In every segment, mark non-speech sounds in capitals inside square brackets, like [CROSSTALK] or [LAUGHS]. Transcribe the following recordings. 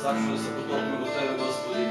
vsak so se podobni v tebe, Gospodi.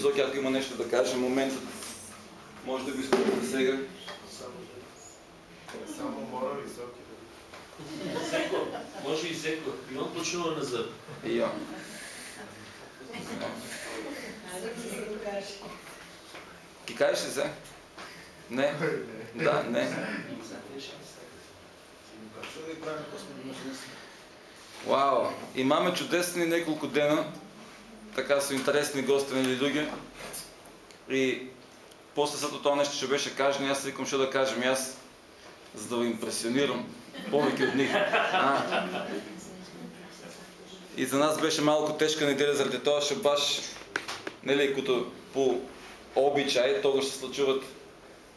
Зоки, ако има нещо да каже, моментът може да го използвате сега. Само мора високи да Зеко, може и Зеко. И он почува назад. И я. Ти кажеш ли се? Не? Да, не. Вау! Имаме чудесни няколко дена. Така са интересни гости или други. И после след това нещо ще беше кажено, аз викам, ще да кажем аз, за да ви импресионирам повече от них. А. И за нас беше малко тежка неделя заради това, че баш, нали, като по обичай, тогава ще случват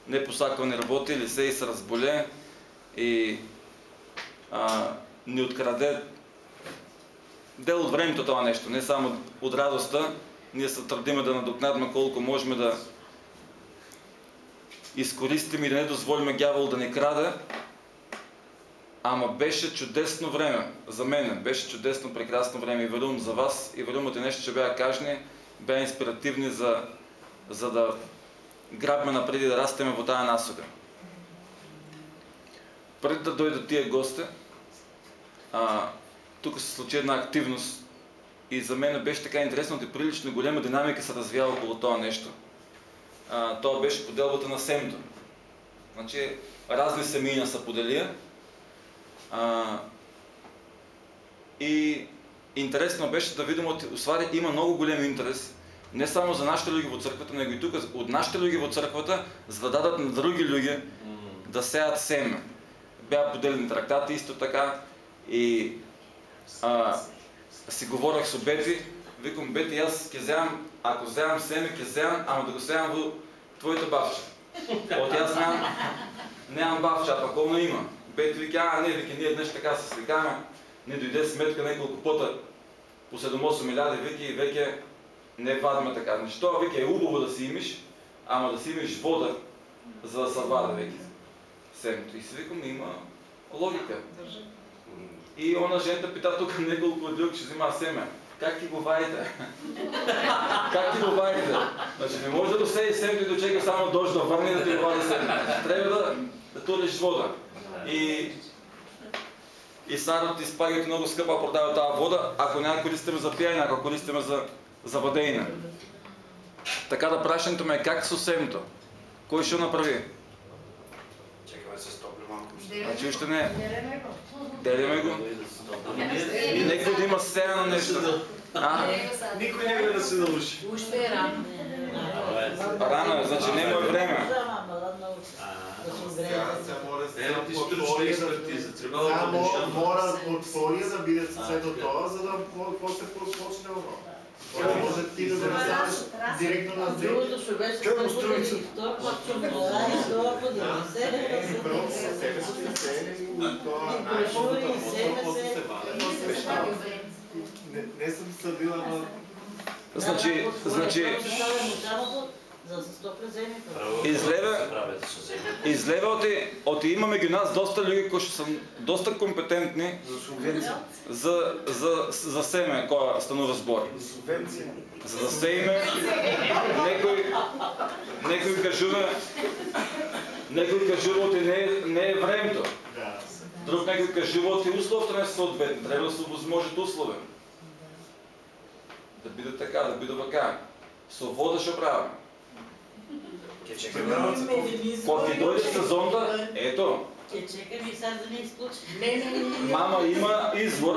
непосаквани работи, или се и се разболе и а, ни откраде дел от времето това нещо, не само от радостта, ние се трудиме да надокнадме колко можем да изкористим и да не дозволим дявол да ни краде, Ама беше чудесно време за мен, беше чудесно, прекрасно време и верувам за вас и верувам, нещо ще бяха кажни, бяха инспиративни за, за да грабме напреди да растеме в тази насока. Преди да дойдат тия гости, а, тук се случи една активност и за мен беше така интересно и прилично голяма динамика се развява около това нещо. А, това беше поделбата на семето. Значи, разни семейна са поделия, а, и интересно беше да видим, от Освари има много голям интерес, не само за нашите люди в църквата, но и тук от нашите люди в църквата, за да дадат на други люди да сеят семе. Бяха поделени трактати исто така и а, си говорех с Бети, викам Бети, аз ке вземам, ако вземам семе, ке вземам, ама да го вземам в твоята бавча. От аз нямам, нямам бавча, а пък ono има. Бети вика, а не, вика, ние днес така се сликаме, не дойде сметка няколко пъта по 7-8 милиарди, вики, и веке не вадиме така. Това веке е убаво да си имаш, ама да си имаш вода, за да се вада веке семето. И си викам, има логика. И она жената пита тук няколко друг, ще взима семе. Как ти го вадите? как ти го вадите? Значи не може да досеи семето и да чека само дожд да върне да ти го вади семе. Трябва да, да туриш вода. И, и Сарот и спагето много скъпа продава тази вода, ако няма користиме за пиене, ако користиме за, за вадейна. Така да прашенето ме е как с семето? Кой ще направи? Чекаме се стопли малко. Значи още не. Делиме го. И некой да има сцена на нещо. А? Никой не гледа да се научи. Още е рано. Рано е, значи не е време. Мора портфолио учиш да- да биде така. това, за да по- после почне оно. Да може ти да направиш директно на земя. Другото ще беше Какво да строица? ги втора, пък ще му даде втора, пък да не се Е, Първо със себе си се и това И най- прошури, и себе се. Не- Не съм съдил, ама Значи, значи, Се. Излева- Се излева оти, оти имаме ги нас доста люди, кои са доста компетентни За субвенция. за, за, за семе, коя станува збор. За да сейме, некој, некој кажува, некој кажува оти не, е- не е времето. Друг некој кажува оти условите не са съответни, трябва да се возможат условия. Да биде така, да биде вака. Свобода ще правим. Ке чекаме. Кога ти дойде сезонта, ето, Ке чекам и сега да не изключи. Не, не, не, не. мама има извор,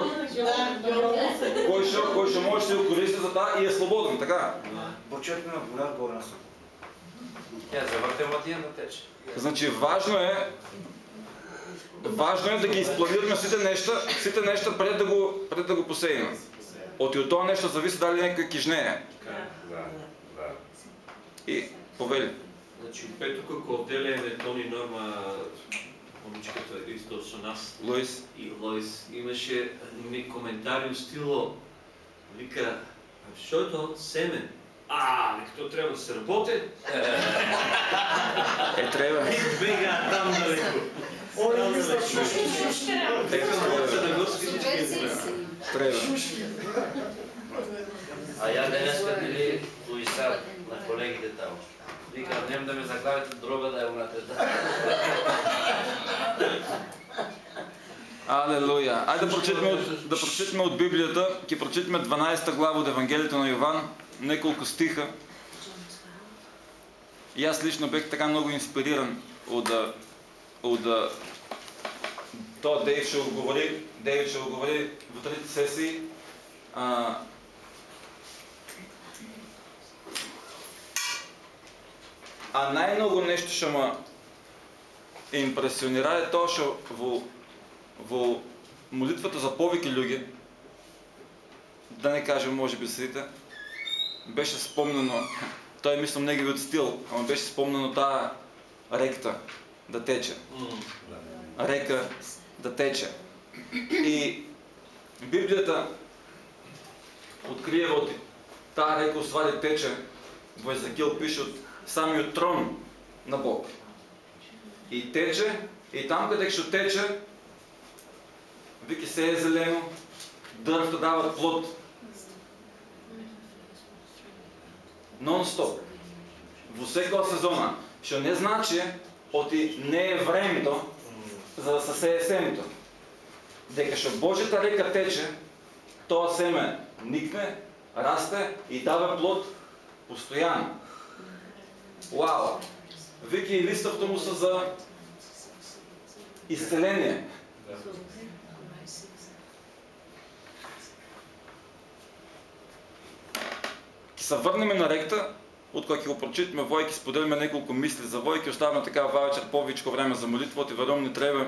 кой ще, кой ще може да се користи за това и е свободен, така. Бочет на голяма горна са. Тя завъртем латия да тече. Значи важно е, важно е да ги изпланираме сите неща, сите неща пред да го, пред да го посеем. От и от това нещо зависи дали някой кижнее. Да, да. И повели. Значи, пето како отделяме Тони Норма, момичката исто со нас, Луис, и Лоис имаше ми коментари у стило, вика, що е то семен? А, то трябва да се работи. е треба. И бега там далеко. Там далеко. Е, За треба. Треба. А я денеска били Луиса на колегите там. Викам, нем да ме заглавите дрога да я умрете. Алелуя. Айде да прочитаме от, да прочитаме от Библията. Ке прочитаме 12 глава от Евангелието на Йован. Неколко стиха. И аз лично бех така много инспириран от, от то Дейв ще го говори, Дейв ще го говори в трите сесии. А, а най-много нещо ще ме импресионира е то, що во, во молитвата за повеќе луѓе, да не кажем може би сите, беше спомнено, [LAUGHS] той мислам неговиот стил, ама беше спомнено таа ректа да тече. Река да тече. И Библията открие во таа река уствари тече, во Езекил пише от самиот трон на Бог. И тече, и там къде ще тече, вики се е зелено, дървта дават плод. Нон-стоп. Во секоја сезона. Што не значи, оти не е времето за да се сее семето. Дека што Божјата река тече, тоа семе никне, расте и дава плод постојано. Уау! Вики и листовто му са за изцеление. Ке се върнем на ректа, от ќе го прочитаме војки, споделиме неколку мисли за војки, оставаме така вечер повечко време за молитва, и верувам не треба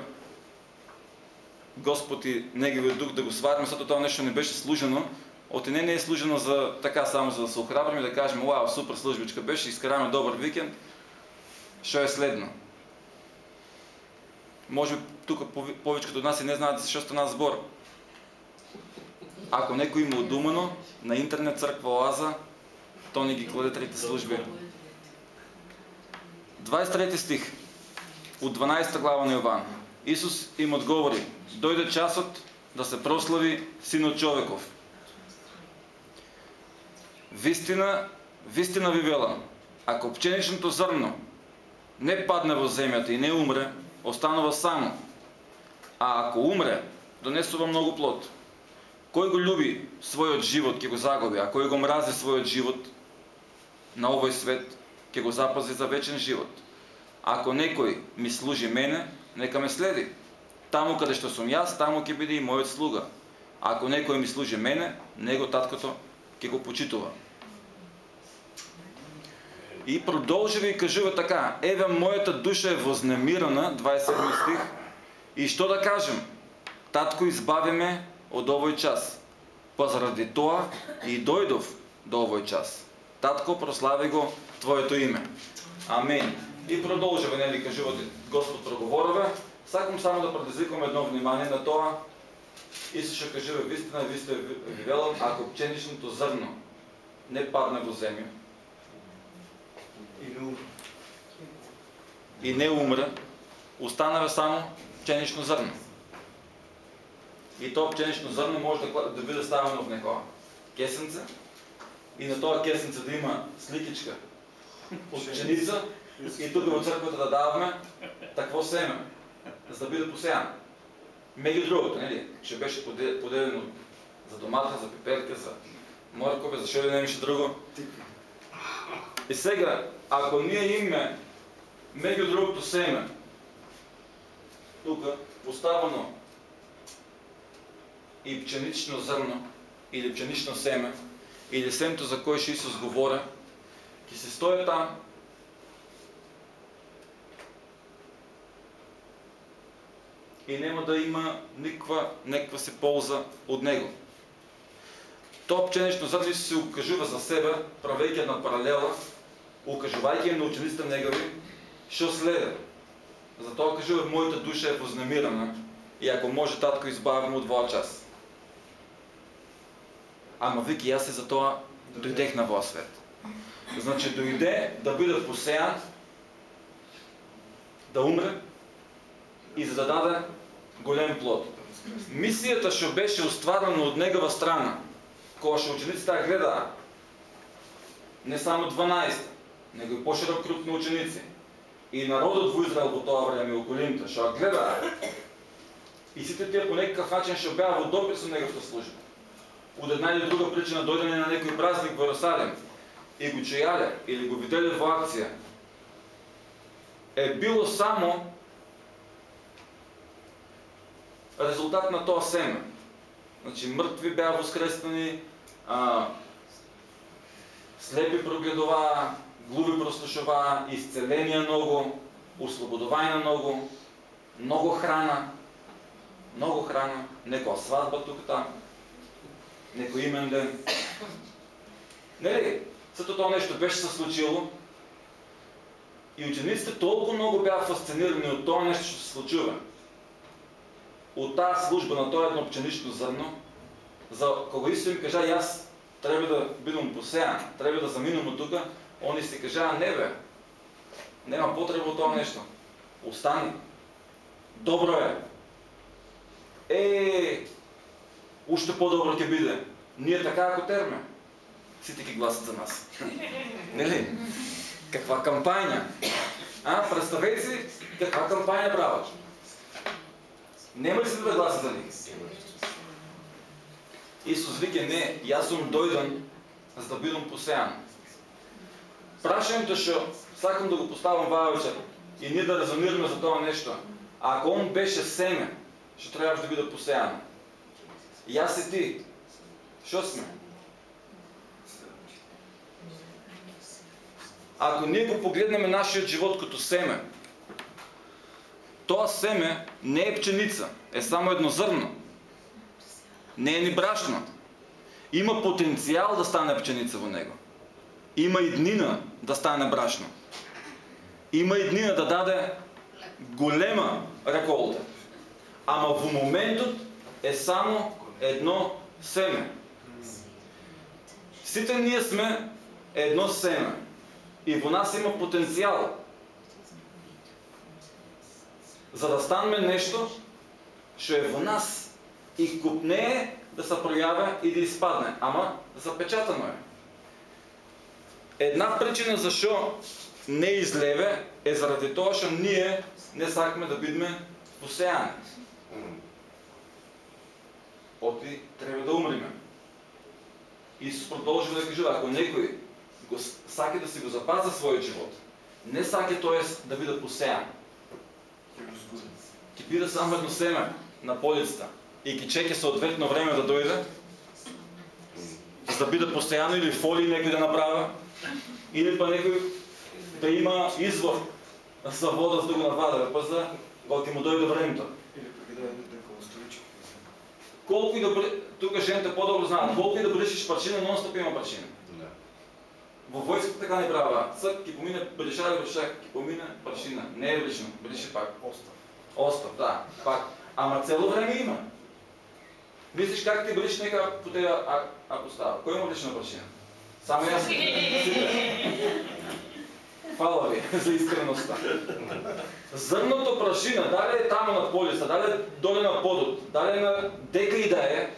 Господ и Неговиот дух да го сварим, защото това нещо не беше служено. От не, не е служено за така само за да се охрабрим и да кажем, вау, супер службичка беше, изкараме добър викенд. Що е следно? Може би тук повечето от нас и не знаят защо стана сбор. Ако некой има удумано, на интернет църква Лаза, то не ги кладе трите служби. 23 стих от 12 глава на Йован. Исус им отговори, дойде часът да се прослави Синът човеков. Вистина, вистина ви велам, ако пченичното зърно не падне в земята и не умре, останува само. А ако умре, донесува много плод. Кой го люби својот живот, ќе го загуби, а кој го мрази својот живот на овој свет, ќе го запази за вечен живот. Ако некој ми служи мене, нека ме следи. Таму каде што сум јас, таму ќе биде и мојот слуга. Ако некој ми служи мене, него таткото ќе го почитува. И продолжува и кажува така, еве мојата душа е вознемирана, 27 стих, и што да кажем? Татко избави ме од овој час. Па заради тоа и дојдов до овој час. Татко, прослави го Твоето име. Амин. И продолжува, нели, кажува Господ проговорува. Сакам само да предизвикам едно внимание на тоа. Исуша кажува, вистина, ви сте ви велам, ако пченичното зрно не земја Или умре. и не умре, останава само пченично зрно. И тоа пченично зрно може да, да биде ставено в некоја кесенце и на тоа кесенце да има сликичка од пченица и тука во црквата да даваме такво семе, за да биде посеяно. Меѓу другото, нели, што беше поде- поделено за домата, за пиперка, за моркове, за што ли не беше друго. И сега, ако ние имаме меѓу другото семе, тука поставено и пченично зрно, или пченично семе, или семето за кое ще Исус говоря, ќе се стои там и нема да има никаква, никаква се полза от него. То пченично Исус се укажува за себе, правейки една паралела, укажувајќи на учениците негови, што следа. Затоа кажува, моята душа е вознемирана и ако може татко избавим от воа час. Ама вики, аз и за тоа дојдех на воа свет. Значи дойде да биде посеян, да умре и за да даде голем плод. Мисијата што беше остварена од негова страна, што учениците ја гледаа, не само 12, него и поширок на ученици. И народот во Израел во тоа време, околините, што ја гледаа, и сите тие по некакав начин што беа во допир со неговата служба. Од една или друга причина дојдене на некој празник во Иерусалим и го чујале или го виделе во акција, е било само резултат на тоа семе. Значи мртви беа воскреснани, а, слепи прогледуваа, глуви прослушуваа, исцеление многу, ослободување многу, многу храна, многу храна, некоја свадба тука там, некој имен ден. Нели? Сето тоа нешто беше се случило и учениците толку многу беа фасцинирани од тоа нешто што се случува. Од таа служба на тоа едно пченично зрно, за кога Исус им кажа, јас треба да бидам посеян, треба да заминам од тука, они си кажаа, не бе, нема потреба од тоа нешто. Остани. Добро е. Е, уште по-добро ќе биде. Ние така ако терме. Сите гласат за нас. [LAUGHS] Нели? Каква кампања? А, представете си каква кампања прават. Нема ли се да гласат за них? Исус вика, не, јас сум дојден за да бидам посеян. Прашањето што сакам да го поставам ваа вечер и ние да резонираме за тоа нешто. Ако он беше семе, што требаше да биде посеяно. Јас и ти, што сме? Ако ние го погледнеме нашиот живот като семе, тоа семе не е пченица, е само едно зрно. Не е ни брашно. Има потенцијал да стане пченица во него. Има и днина да стане брашно. Има и днина да даде голема реколта. Ама во моментот е само едно семе. Сите ние сме едно семе. И во нас има потенцијал. За да станеме нешто што е во нас и купнее да се пројаве и да испадне, ама запечатано е. Една причина зашо не излеве е заради тоа што ние не сакаме да бидеме посејани. Оти треба да умриме. Исус продолжува да кажува, ако некој го сака да си го запаза својот живот, не саке т.е. да биде посеян. Ќе биде само едно семе на полицата и ќе чеке соодветно време да дојде, за да биде постојано или фоли некој да направи, или па некој да има извор за вода за да го навада, па за кога му дојде времето. Колко и да тук жените по-добро знаят, колко и да бъдеш парчина, нон-стоп има парчина. Във войската така не правя. Съд ки помине белиша или белиша, ки помине паршина. Не е лично, белише пак. Остав. Остав, да, пак. Ама цело време има. Мислиш как ти белиш нека по тебе, а, ако става? Кой има лична паршина? Само аз. Хвала ви за искреността. Зърното прашина, дали е там на полиса, дали е доле на подот, дали е на дека и да е,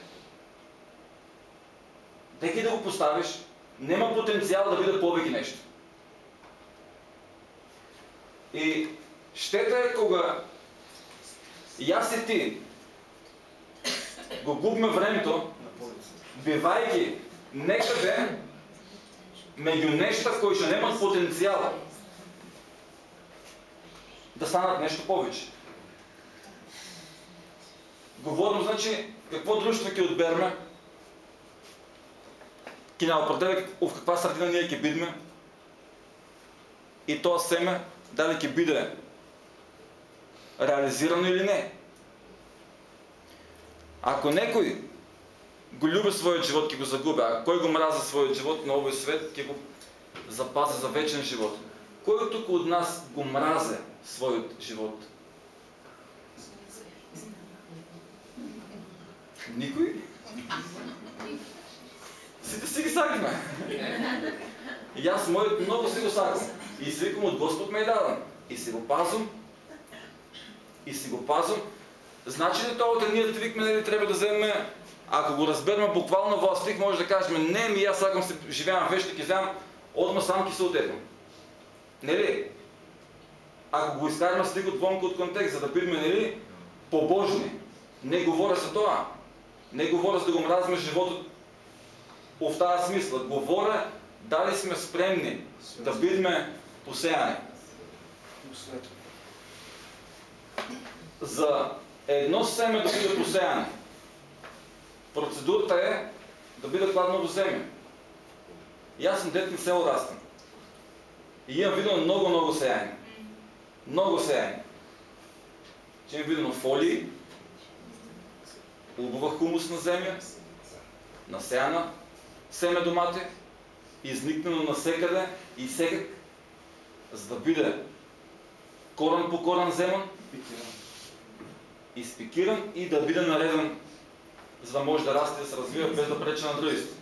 дека и да го поставиш, нема потенциал да биде повеќе нещо. И щета е кога јас и ти го губме времето, бивајќи некаде меѓу нешта кои што немат потенцијал да станат нешто повеќе. Говорам, значи, какво друштво ќе одберме, ќе не определя в каква средина ние ќе бидме и тоа семе дали ќе биде реализирано или не. Ако некој го люби својот живот, ќе го загуби, а кој го мрази својот живот на овој свет, ќе го запази за вечен живот. Кој тук од нас го мразе својот живот? Никој? Сите си ги сакаме. И јас мојот многу си го сакам. И си викам од Господ ме е даден. И си го пазам. И си го пазам. Значи ли тоа да ние викме нели треба да земеме ако го разбереме буквално во стих може да кажеме не ми јас сакам се живеам вечно ќе земам одма сам ќе се отекам. Нели? Ако го изкараме стихот вонку од контекст за да бидеме нели побожни. Не говоря за тоа. Не говоря за да го мразиме животот в таа смисла. Говоря дали сме спремни да бидеме посеяни. За едно семе да биде посеяно, процедурата е да биде кладено во земја. И аз съм дет на село растам. И имам видено много, много сеяни. Много сеяни. Че имам видено фолии, убава хумусна земја, насеяна семе домати, изникнено насекаде и секак, за да биде корен по корен земан, Пикиран. изпикиран и да биде нареден, за да може да расте и да се развива без да пречи на другите.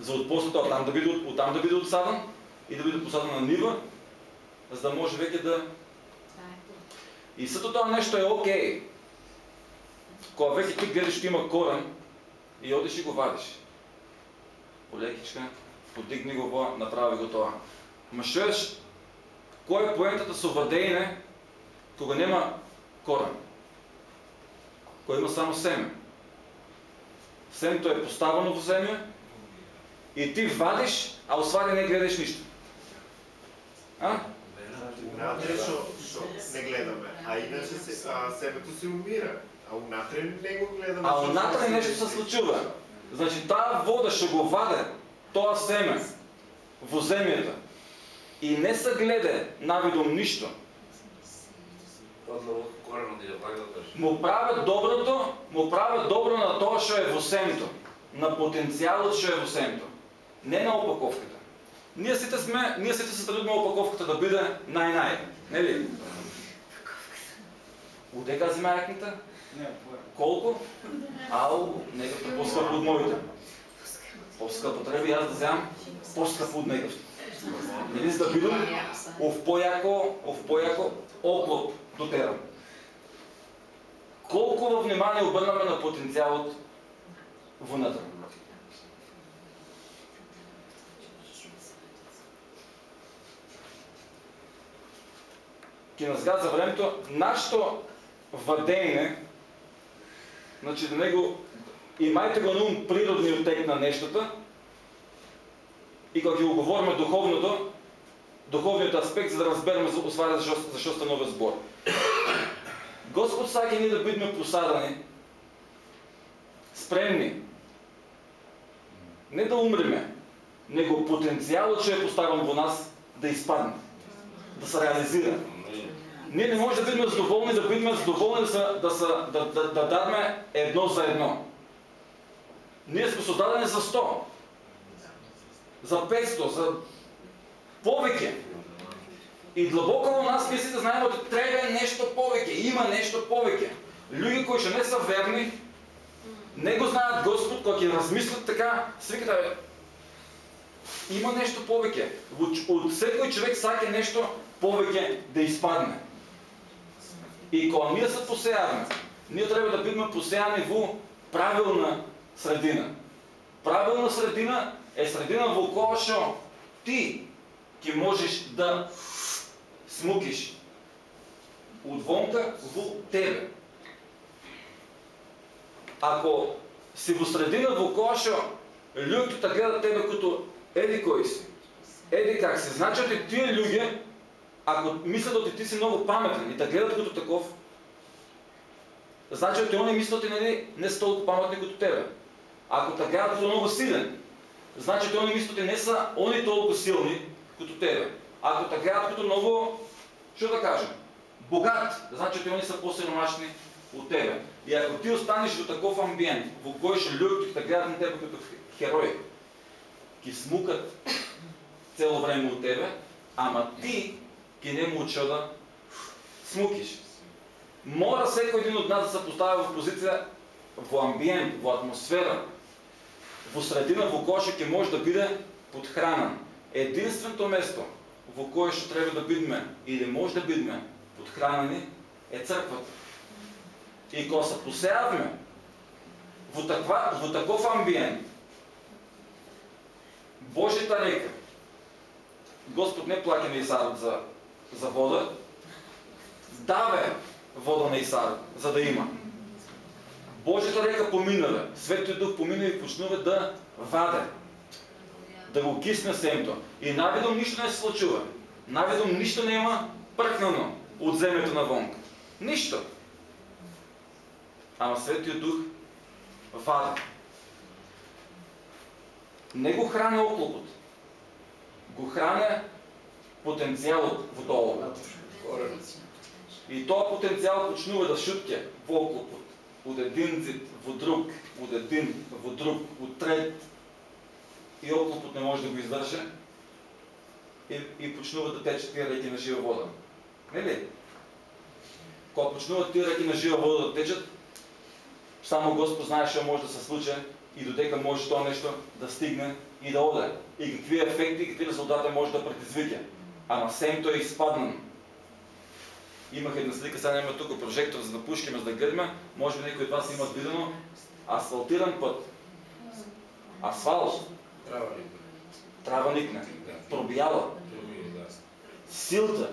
За от после тоа там да биде, от там да биде отсадан и да биде посаден на нива, за да може веќе да... И сето тоа нешто е окей. Кога веќе ти гледаш што има корен и одиш и го вадиш. Полекичка, подигни го направи го тоа. Ма што е, е поентата со вадејне кога нема корен? Кога има само семе. Семето е поставено во земја и ти вадиш, а освади не гледаш ништо. А? Внатре не гледаме, а иначе се, а, семето се умира. А унатре не го гледаме. А што внатре се случува. Значи таа вода што го ваде, тоа семе во земјата и не се гледа навидом благодаш. му правят доброто, му правят добро на тоа што е во семето, на потенцијалот што е во семето, не на опаковката. Ние сите сме, ние сите се трудиме опаковката да биде нај-нај, нели? Удека зима јакните? Не, Колку? Ау, некако по-скъпо од моите. По-скъпо треба и аз да вземам по-скъпо од некако. Нели за да бидам ов појако, ов појако оклоп до терам. Колку во внимание обрнаме на потенцијалот внатре? Ке нас газа времето, нашето вадење, значи да него имајте го на ум природниот тек на нештата и кога ќе го говориме духовното, духовниот аспект за да разбереме за усвари зашо, зашо станува збор. Господ сака ние да бидеме посадани, спремни, не да умреме, него потенциалът че е поставен во нас да изпадне, да се реализира. Ние не можем да бидеме задоволни, да бидеме задоволни да, са, да, са, да, да, да дадме едно за едно. Ние сме создадени за 100, за 500, за повеќе. И длабоко во нас мисли да знаеме дека треба нешто повеќе, има нешто повеќе. Луѓе кои што не са верни, не го знаат Господ, кога ќе размислат така, свикат да има нешто повеќе. Од секој човек сака нешто повеќе да испадне. И кога ние се посеяме, ние треба да бидеме посеяни во правилна средина. Правилна средина е средина во која што ти можеш да смукиш отвонка во тебе. Ако си во средина во која што луѓето гледат тебе като еди кој си, еди как си, значи ти тие луѓе, ако мислят дека ти си много паметен и те гледат като таков, значи ти они мислят дека не, не са толкова паметни като тебе. Ако те гледат като много силен, значи ти они мислят дека не са они толкова силни като тебе. Ако те гледат като много, що да кажем, богат, значи те они са по-сиромашни от тебе. И ако ти останеш во таков амбиент, во кој што луѓето те гледат на тебе като херој, ќе смукат цело време от тебе, ама ти ќе не муча да смукиш. Мора секој един от нас да се постави во позиција, во амбиент, во атмосфера, во средина во која ќе може да биде подхранен. Единственото место во кое што треба да бидеме или може да бидеме подхранени е црквата. И кога се посеявме во, таква, во таков амбиент, Божията река, Господ не плаќа на Исарот за, за вода, даве вода на Исарот, за да има. Божията река поминава, Светиот Дух поминава и почнува да ваде, да го кисне семето. И навидом нищо не се случува. Навидом нищо нема пръкнано от земето навън. Нищо. Ама Светиот Дух вади. Не го храни оклопот. Го храни потенциалот во долу. И този потенциал почнува да шутке во. Од един зид во друг, од един во друг, од трет. И оклопот не може да го издржи. И, и почнува да тече тия реки на жива вода. Не ли? Кога почнуват тия реки на жива вода да течат, само Господ знае што може да се случи и додека може тоа нешто да стигне и да оде. И какви ефекти какви резултати може да предизвика. Ама семто е изпаднано. Имах една слика, сега няма тук прожектор, за да пушкаме, за да гледаме. Може би някои от вас имат видено асфалтиран път. Асфалт. Трава ли? Трава никне. Пробияла. Силта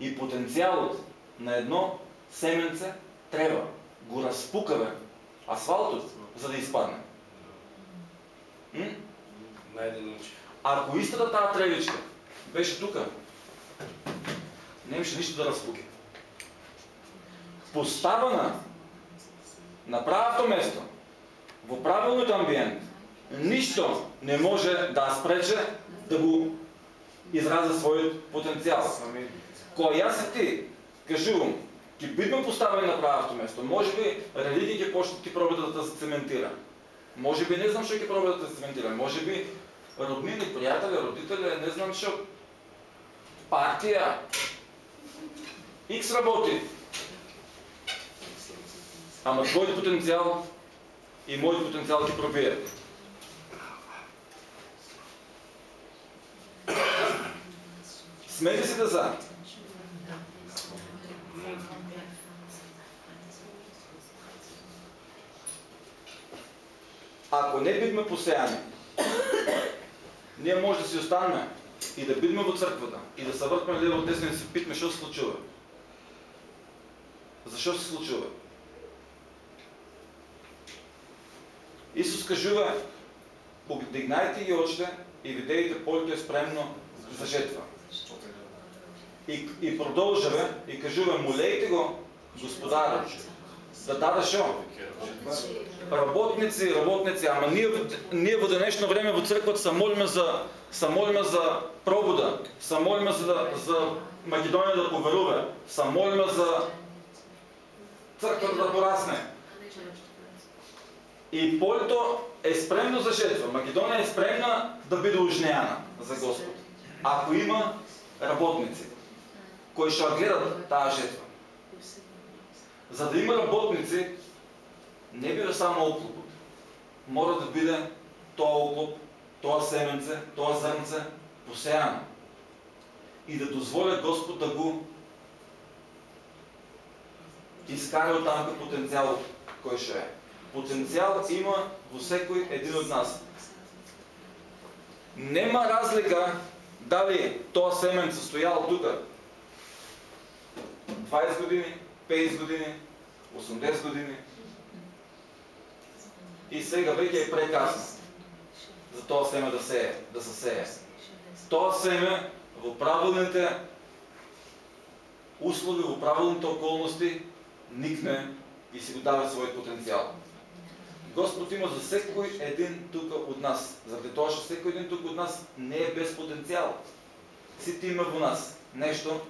и потенциалът на едно семенце трябва. Го разпукаме асфалтът, за да изпадне. Найден учи. Ако истата тази тревичка беше тук, нямаше нищо да разпуке. Поставена на правото место, во правилниот амбиент, нищо не може да спрече да го изрази својот потенцијал. Амин. Кога јас и ти кажувам, ќе бидме поставени на правото место, може би религија ќе почне ќе проба да се цементира. Може би не знам што ќе проба да се цементира. Може би роднини, пријатели, родители, не знам што партија X работи. Ама твојот потенцијал и мојот потенцијал ќе пробие. Смели си да за. Ако не бидме посеяни, ние може да си останеме и да бидме во църквата и да се въртме лево десно и да се питаме що се случува. Защо се случува? Исус кажува, подигнайте ги очите и видеете полето е спремно за жетва. И, и продължава и кажува, молейте го, Господара, да даде шо? Работници, работници, ама ние, ние в днешно време в църквата се молиме за, се молиме за пробуда, се молиме за, за Македония да поверува, се молиме за църквата да порасне. И полето е спремно за жетва. Македония е спремна да биде ужнеяна за Господ. Ако има работници, кои ще гледат тази жетва. За да има работници, не бива само оклопът. Мора да биде това оклоп, това семенце, това зърнце посеяно. И да дозволя Господ да го изкара от там като потенциал, кой ще е. Потенциал има во секој един от нас. Нема разлика дали тоа семенце стояло тука 20 години, 50 години, 80 години. И сега веќе е прекасно за тоа семе да се да се сее. Тоа семе во правилните услови, во правилните околности никне и си го дава својот потенцијал. Господ има за секој един тука от нас. Заради тоа што секој един тук от нас не е без потенцијал. Сите има во нас нешто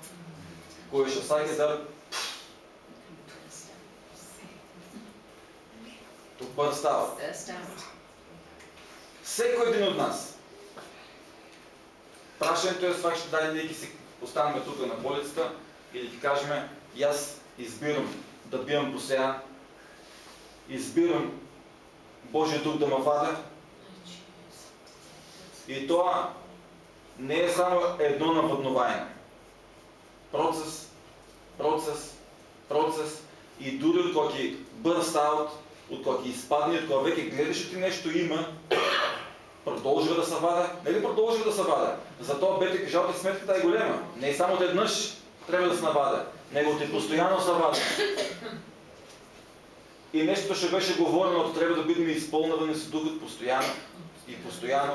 кое што саѓа да Тук става. Секој един от нас. Прашањето е свак ще дали ние си останеме тук на болицата и да ти кажем, аз избирам да бивам посеян, избирам Божия дух да ме вада. И това не е само едно навъднование. Процес, процес, процес и дори от кога ти burst out, от кога ти изпадне, от кога веќе гледаш ти нещо има, продължва да се вада. Нели продължва да се вада? Затова бете кажалата сметката е голема. Не е само веднъж трябва да се навада, него ти постоянно се вада. И нещо ще беше говорено, трябва да бидем изпълнавани с Духът постоянно и постоянно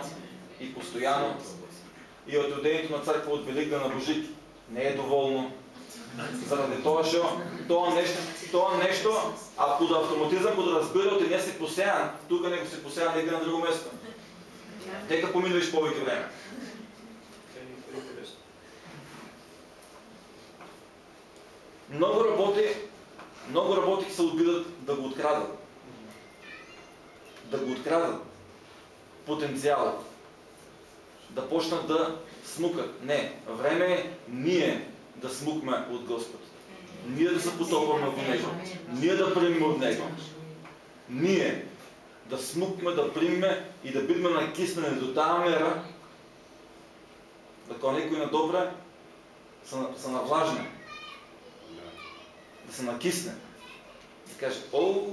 и постоянно. И от одението на църква от Велик да набожи не е доволно. Заради това, що това нещо, това нещо, ако да автоматизъм го да разбира, от не си посеян, тук него си посеян някъде на друго место. Нека поминуваш повече време. Много работи много работи се опитат да го открадат. Да го открадат. Потенциалът. Да почнат да смукат. Не. Време е ние да смукме от Господ. Ние да се потопваме в Него. Ние да примем от Него. Ние да смукме, да примеме и да бидме накиснени до тази мера, да някой на добре са, са навлажни да се накисне. Да каже, о,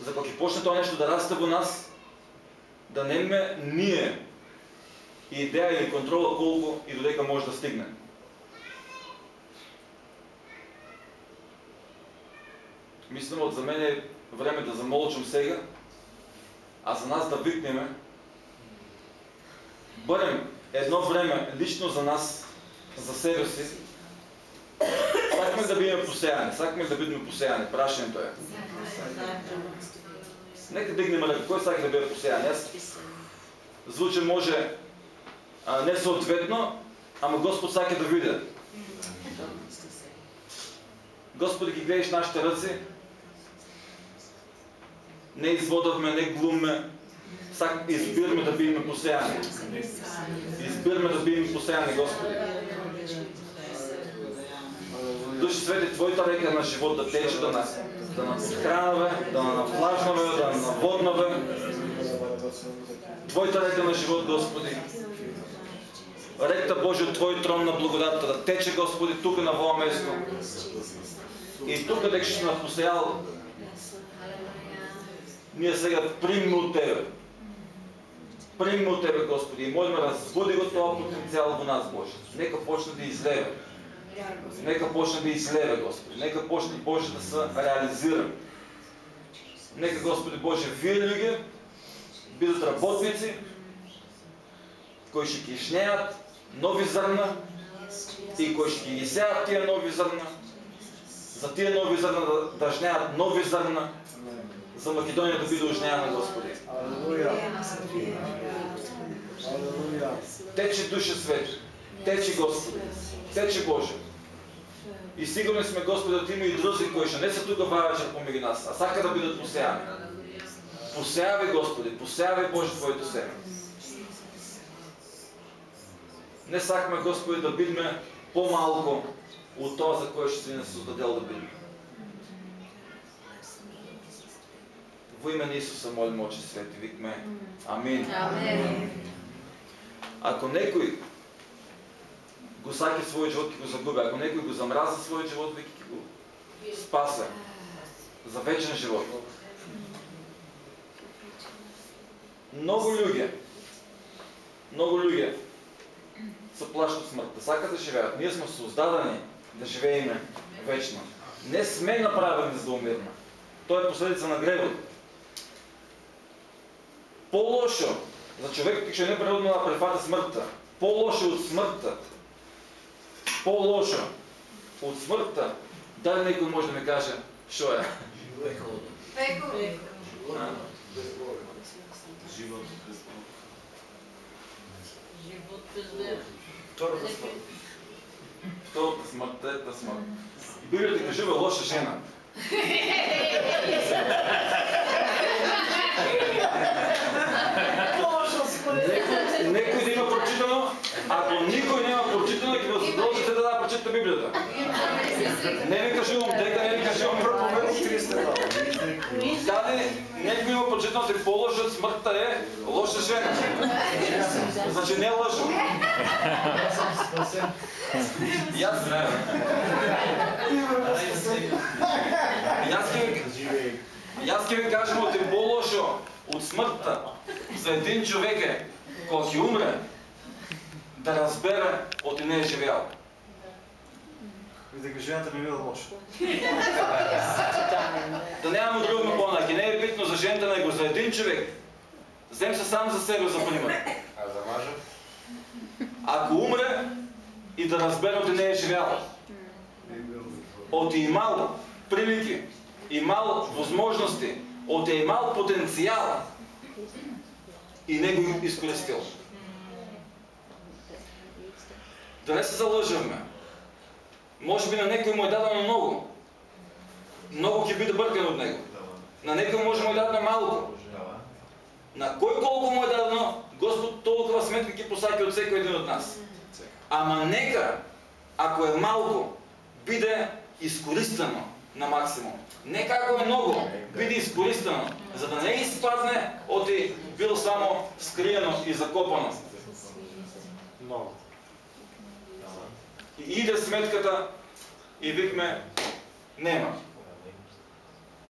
за кога почне това нещо да расте во нас, да немме ние идея или контрола колко и додека може да стигне. Мислям, от за мен е време да замолчам сега, а за нас да викнеме, бъдем едно време лично за нас, за себе си, Сакаме да бидеме посеяни, сакаме да бидеме посеяни, прашањето е. Нека дигнеме ръка, кой сака да биде посеян? Аз звучи може а, не съответно, ама Господ сака да види. Господи, ги гледаш нашите ръци, не изводавме, не глумме, избираме да бидеме посеяни. Избираме да бидеме посеяни, Господи. Души Свети, Твоята река на живот да тече, да нас, да хранаве, да навлажнаве, да наводнаве. Твоята река на живот, Господи. Ректа Божия от Твой трон на благодатта да тече, Господи, тук на това место. И тук, къде ще сме посеял, ние сега примем от Тебе. Примем от Тебе, Господи, и молим, разбуди го това потенциал в нас, Боже. Нека почне да излева. Нека почне да излева, Господи. Нека почне Боже да се реализира. Нека, Господи Боже, вие люди бидат работници, кои ще ги жнеят нови зърна и кои ще ги сеят тия нови зърна. За тия нови зърна да, да жнеят нови зърна, за Македония да биде ожнеяна на Господи. Тече Душа Свет, тече Господи, тече Боже. И сигурни сме, Господи, да има и други, кои ще не са тук вечер помеги нас, а сака да бидат посеяни. Посявай, Господи, посявай Боже Твоето семе. Не сакаме, Господи, да бидме по-малко от това, за кое ще си не създадел да бидме. Во име на Исуса молим, Отче Свети, викме Амин. Ако некој го саке својот живот, ќе го загуби. Ако некој го замраза својот живот, ќе го спасе за вечен живот. Многу луѓе, многу луѓе се плашат од смртта. Сакат да живеат. Ние сме создадени да живееме вечно. Не сме направени за да умираме. Тоа е последица на гревот. По-лошо за човек, што не природно да префата смртта. По-лошо од смртта. По-лошо од смртта. Дали некој може да ми каже што е? А? Живот без Бог. Живот без Бог. Втората смърт. Втората смърт, третата смърт. Библията кажува лоша жена. Некој да има прочитано, ако никой няма прочитано, го задължите да да прочита Библията. Не ви кажувам дека, не ви кажувам проповед. 300 Дали некој има прочитано, те по-лоша от смъртта е лоша жена. Значи не лъжа. И аз знаем. И аз ќе ви- кажем от е по-лошо от смъртта за един човек е, кога ќе умре, да разбере от и не е живял. Дека жената ми била лоша. Да нямаме друго по-наки. Не е битно за жената, него за един човек. Взем се сам за себе за пример. А за мажа? Ако умре и да разбере и не е живял. От е имал прилики, имал възможности, от е имал потенциал и не го изкористил. Да не се залъжваме. Може би на някой му е дадено много. Много ќе биде бъркан от него. На някой може му е дадено малко. На кой колко му е дадено, Господ толкова сметка ги посаки от всеки един от нас. Ама нека, ако е малко, биде изкористено на максимум. Нека ако е много, биде изкористено, за да не изпадне от и било само скриено и закопано. Много. И иде сметката и викме, нема.